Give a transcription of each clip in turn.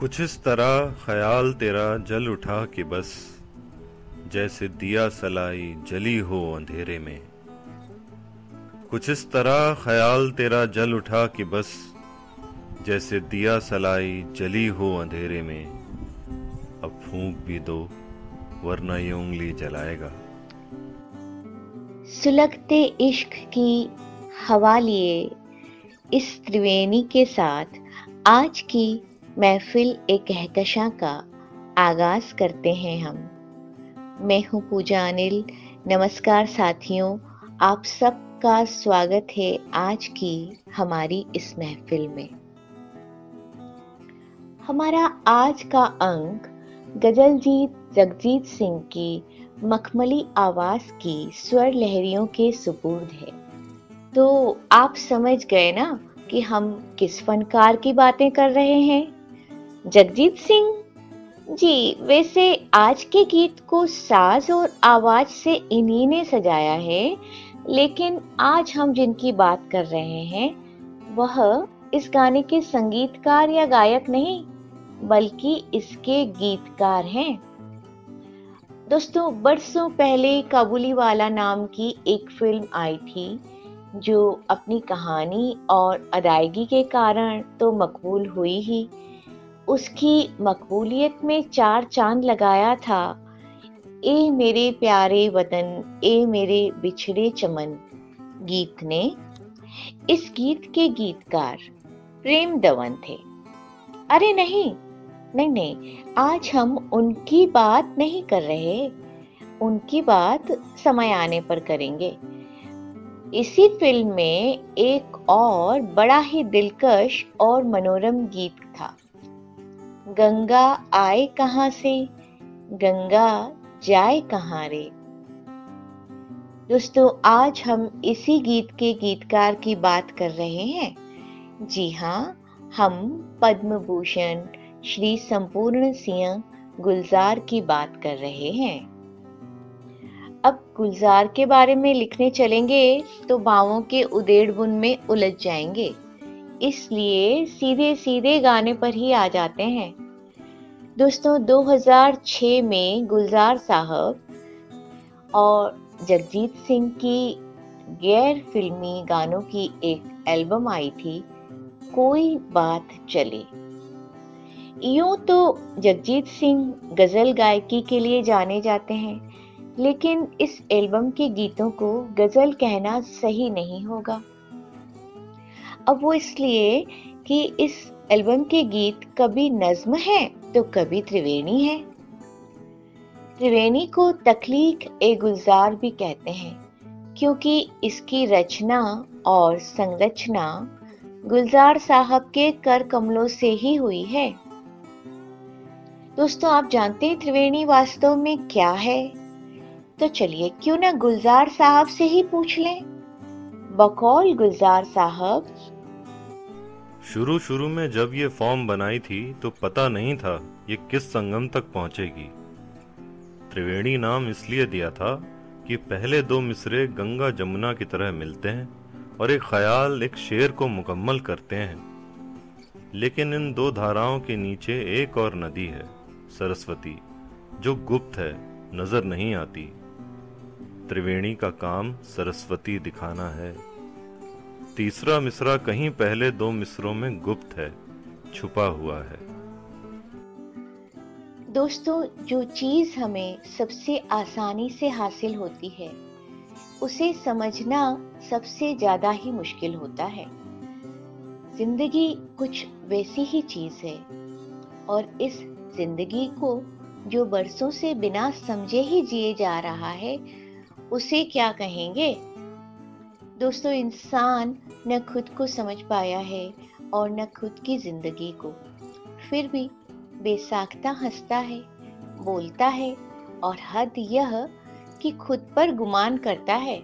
कुछ इस तरह ख्याल तेरा जल उठा कि बस, जैसे दिया सलाई जली हो अंधेरे में। कुछ इस तरह ख्याल तेरा जल उठा कि बस, जैसे दिया सलाई जली हो अंधेरे में। अब फूंक भी दो, वरना ये उंगली जलाएगा। सुलगते इश्क की हवा लिए इस त्रिवेणी के साथ आज की महफिल एक कहकशा का आगाज़ करते हैं हम। मैं हूँ पूजा अनिल। नमस्कार साथियों। आप सबका स्वागत है आज की हमारी इस महफिल में। हमारा आज का अंक गजलजीत जगजीत सिंह की मखमली आवाज़ की स्वर लहरियों के सुपुर्द है। तो आप समझ गए ना कि हम किस फनकार की बातें कर रहे हैं? जगजीत सिंह? जी, वैसे आज के गीत को साज और आवाज़ से इन्हीं ने सजाया है, लेकिन आज हम जिनकी बात कर रहे हैं, वह इस गाने के संगीतकार या गायक नहीं, बल्कि इसके गीतकार हैं। दोस्तों, बरसों पहले काबुली वाला नाम की एक फ़िल्म आई थी, जो अपनी कहानी और अदायगी के कारण तो मकबूल हुई ही उसकी मकबूलियत में चार चाँद लगाया था। ए मेरे प्यारे वतन, ए मेरे बिछड़े चमन, गीत ने इस गीत के गीतकार प्रेम दवन थे। अरे नहीं नहीं नहीं, आज हम उनकी बात नहीं कर रहे, उनकी बात समय आने पर करेंगे। इसी फ़िल्म में एक और बड़ा ही दिलकश और मनोरम गीत था। गंगा आए कहाँ से? गंगा जाए कहाँ रे? दोस्तों, आज हम इसी गीत के गीतकार की बात कर रहे हैं। जी हाँ हम पद्म भूषण श्री संपूर्ण सिंह गुलजार की बात कर रहे हैं। अब गुलजार के बारे में लिखने चलेंगे तो भावों के उदेड़ बुन में उलझ जाएँगे। इसलिए सीधे सीधे गाने पर ही आ जाते हैं। दोस्तों 2006 में गुलजार साहब और जगजीत सिंह की गैर फिल्मी गानों की एक एल्बम आई थी, कोई बात चले। यूँ तो जगजीत सिंह गज़ल गायकी के लिए जाने जाते हैं, लेकिन इस एल्बम के गीतों को गज़ल कहना सही नहीं होगा। अब वो इसलिए कि इस एल्बम के गीत कभी नज्म है तो कभी त्रिवेणी है। त्रिवेणी को तखलीक ए गुलजार भी कहते हैं, क्योंकि इसकी रचना और संरचना गुलजार साहब के कर कमलों से ही हुई है। दोस्तों, आप जानते हैं त्रिवेणी वास्तव में क्या है? तो चलिए क्यों ना गुलजार साहब से ही पूछ लें। बकौल गुलजार साहब। शुरू शुरू में जब ये फॉर्म बनाई थी तो पता नहीं था ये किस संगम तक पहुंचेगी। त्रिवेणी नाम इसलिए दिया था कि पहले दो मिसरे गंगा जमुना की तरह मिलते हैं और एक ख्याल, एक शेर को मुकम्मल करते हैं। लेकिन इन दो धाराओं के नीचे एक और नदी है, सरस्वती, जो गुप्त है, नज़र नहीं आती। त्रिवेणी का काम सरस्वती दिखाना है। तीसरा मिसरा कहीं पहले दो मिसरों में गुप्त है, छुपा हुआ है। दोस्तों, जो चीज़ हमें सबसे आसानी से हासिल होती है, उसे समझना सबसे ज़्यादा ही मुश्किल होता है। ज़िंदगी कुछ वैसी ही चीज़ है, और इस ज़िंदगी को जो बरसों से बिना समझे ही जिए जा रहा है, उसे क्या कहेंगे? दोस्तों, इंसान न खुद को समझ पाया है और न खुद की ज़िंदगी को। फिर भी बेसाख्ता हंसता है, बोलता है और हद यह कि खुद पर गुमान करता है।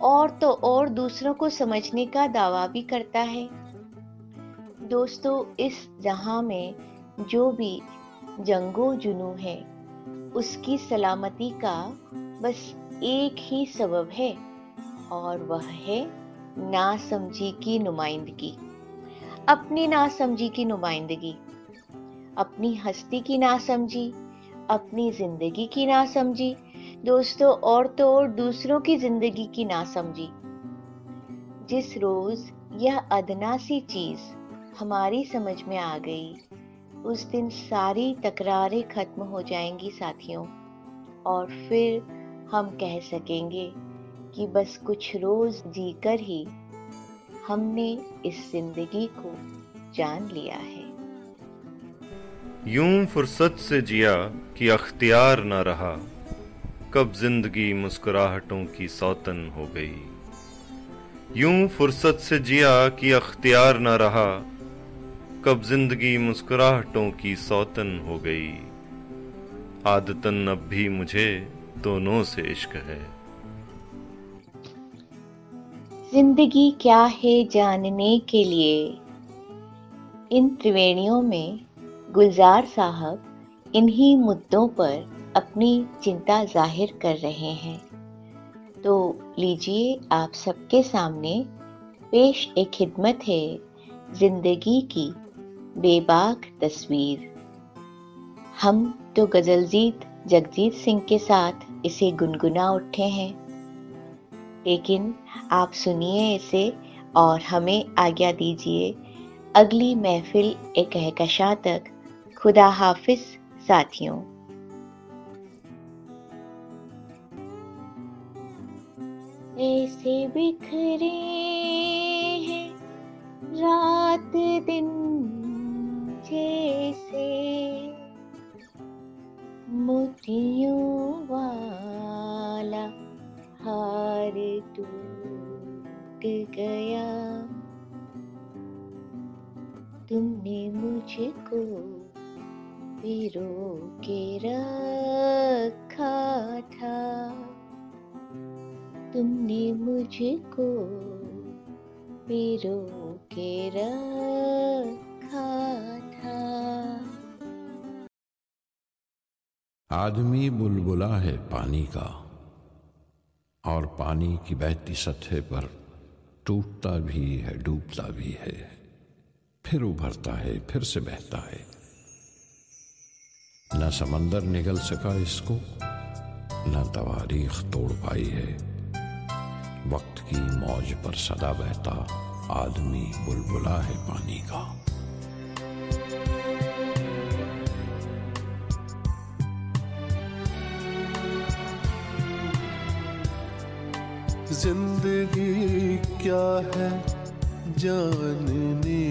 और तो और दूसरों को समझने का दावा भी करता है। दोस्तों, इस जहाँ में जो भी जंगो जुनू है, उसकी सलामती का बस एक ही सबब है। और वह है नासमझी की नुमाइंदगी। अपनी नासमझी की नुमाइंदगी। अपनी हस्ती की ना समझी अपनी ज़िंदगी की ना समझी दोस्तों और तो और दूसरों की ज़िंदगी की ना समझी जिस रोज यह अदना सी चीज़ हमारी समझ में आ गई, उस दिन सारी तकरारें खत्म हो जाएँगी साथियों, और फिर हम कह सकेंगे कि बस कुछ रोज जीकर ही हमने इस ज़िंदगी को जान लिया है। यूँ फुर्सत से जिया कि अख्तियार न रहा, कब ज़िंदगी मुस्कुराहटों की सौतन हो गई। यूँ फुर्सत से जिया कि अख्तियार न रहा, कब ज़िंदगी मुस्कुराहटों की सौतन हो गई। आदतन अब भी मुझे दोनों से इश्क है। ज़िंदगी क्या है जानने के लिए। इन त्रिवेणियों में गुलजार साहब इन्हीं मुद्दों पर अपनी चिंता ज़ाहिर कर रहे हैं। तो लीजिए आप सबके सामने पेश एक खिदमत है ज़िंदगी की बेबाक तस्वीर। हम तो गजलजीत जगजीत सिंह के साथ इसे गुनगुना उठे हैं। लेकिन आप सुनिए इसे और हमें आज्ञा दीजिए। अगली महफिल एक कहकशा तक। खुदा हाफिज, साथियों। ऐसे बिखरे हैं रात दिन जैसे। मोतियों वाला हार टूट गया। तुमने मुझको पिरो के रखा था। तुमने मुझको पिरो के रखा था। आदमी बुलबुला है पानी का। और पानी की बहती सतह पर टूटता भी है, डूबता भी है। फिर उभरता है, फिर से बहता है। न समंदर निगल सका इसको, न तवारीख तोड़ पाई है। वक्त की मौज पर सदा बहता, आदमी बुलबुला है पानी का। ज़िंदगी क्या है जानने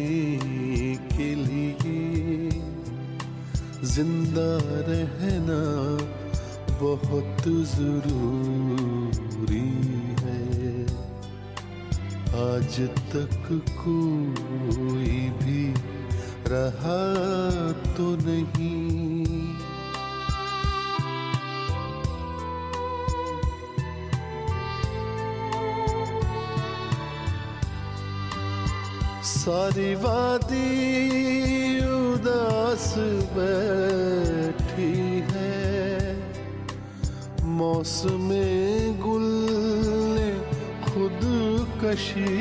के लिए? ज़िंदा रहना बहुत ज़रूरी है। आज तक कोई भी रहा तो नहीं। सारी वादी उदास बैठी है। मौसम गुल ने खुद कशी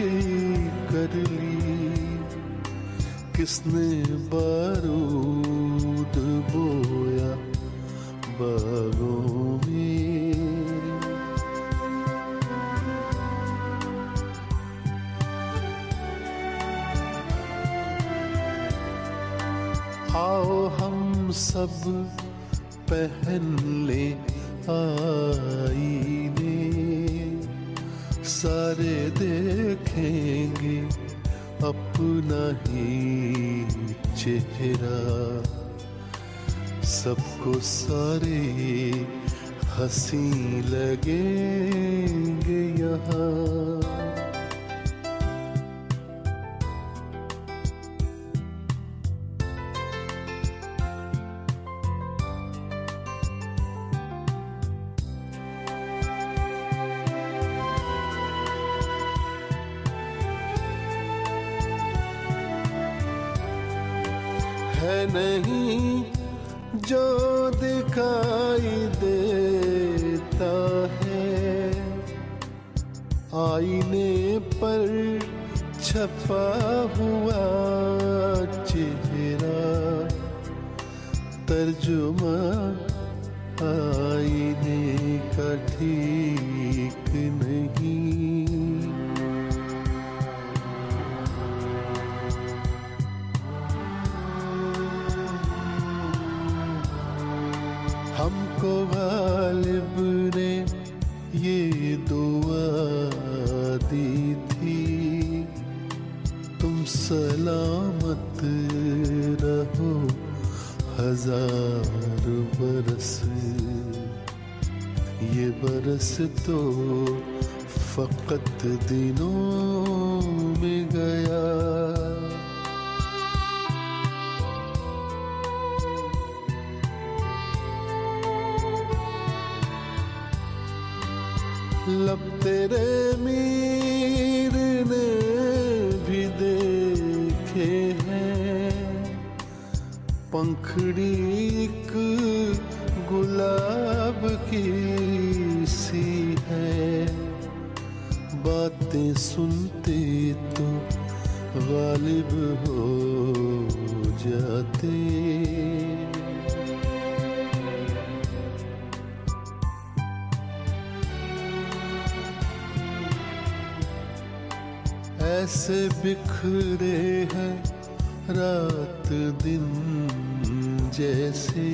कर ली। किसने बारूद बोया बागों सब पहन ले आईने। सारे देखेंगे अपना ही चेहरा। सबको सारे हँसी लगेंगे यहाँ। नहीं जो दिखाई देता है। आईने पर छपा हुआ चेहरा तर्जुमा आईने का ठीक गालिब ने ये दुआ दी थी। तुम सलामत रहो हज़ार बरस। ये बरस तो फकत दिनों गालिब हो जाते। ऐसे बिखरे हैं रात दिन जैसे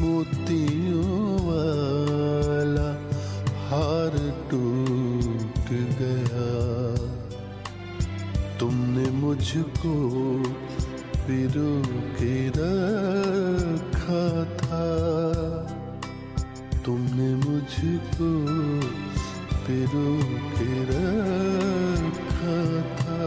मोतियों मुझको पिरो के रखा था। तुमने मुझको पिरो के रखा था।